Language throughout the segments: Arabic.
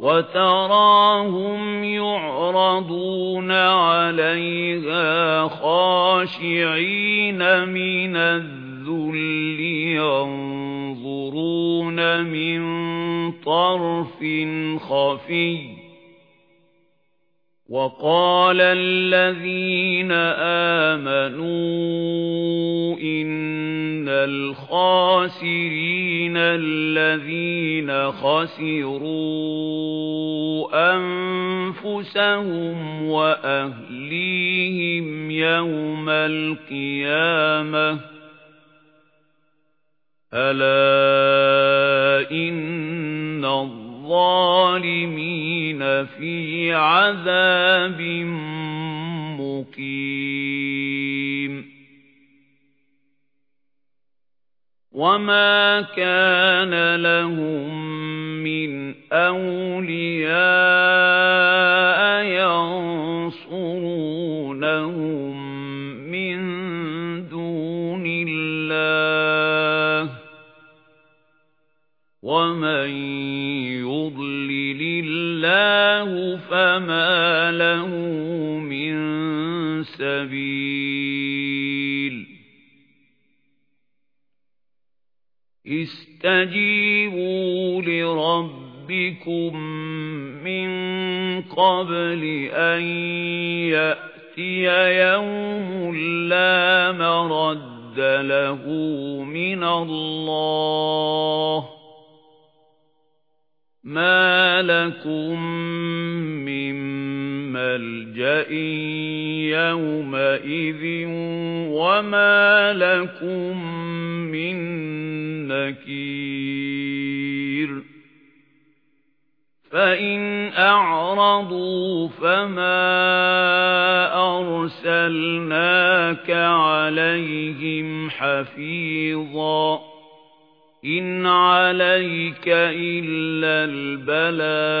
وَتَرَاهُمْ يُعْرَضُونَ عَلَيْهَا خَاشِعِينَ مِنَ الذُّلِّ يَنظُرُونَ مِن طَرْفٍ خَفِيٍّ. وَقَالَ الَّذِينَ آمَنُوا إِنَّ الْخَاسِرِينَ الَّذِينَ خَسِرُوا أَنفُسَهُمْ وَأَهْلِيهِمْ يَوْمَ الْقِيَامَةِ أَلَا إِنَّ الظَّالِمِينَ فِي عَذَابٍ مُقِيمٍ وَمَا كَانَ لَهُم مِّنْ أَوْلِيَاءَ لَهُ مِن سَبِيلٍ. اسْتَجِيبُوا لِرَبِّكُم مِّن قَبْلِ أَن يَأْتِيَ يَوْمٌ لَّا مَرَدَّ لَهُ مِنَ اللَّهِ. مَا لَكُم مَّلْجَإٍ يَوْمَئِذٍ وَمَا لَكُم مِّن نَّكِيرٍ فَإِنْ أَعْرَضُوا فَمَا أَرْسَلْنَاكَ عَلَيْهِمْ حَفِيظًا إِنْ عَلَيْكَ إِلَّا الْبَلَاغُ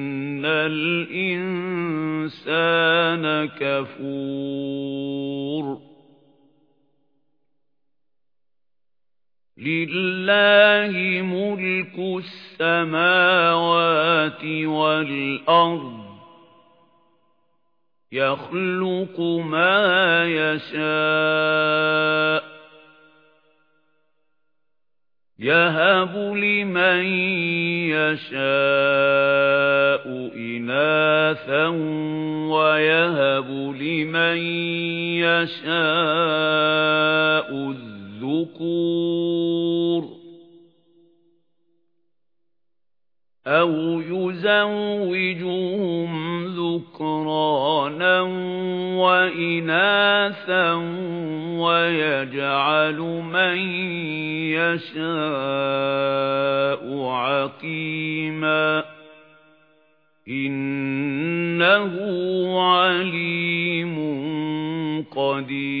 الْإِنسَانَ كَفُورٌ لِلَّهِ مُلْكُ السَّمَاوَاتِ وَالْأَرْضِ يَخْلُقُ مَا يَشَاءُ يَهَبُ لِمَن يَشَاءُ إِنَاثًا وَيَهَبُ لِمَن يَشَاءُ الذُّكُورَ. أَوْ يُزَوِّجُهُمْ ذُكْرَانًا وَإِنَاثًا وَيَجْعَلُ مَن يَشَاءُ عَقِيمًا إِنَّهُ عَلِيمٌ قَدِيرٌ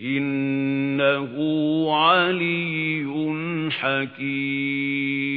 إِنَّهُ عَلِيٌّ حَكِيمٌ.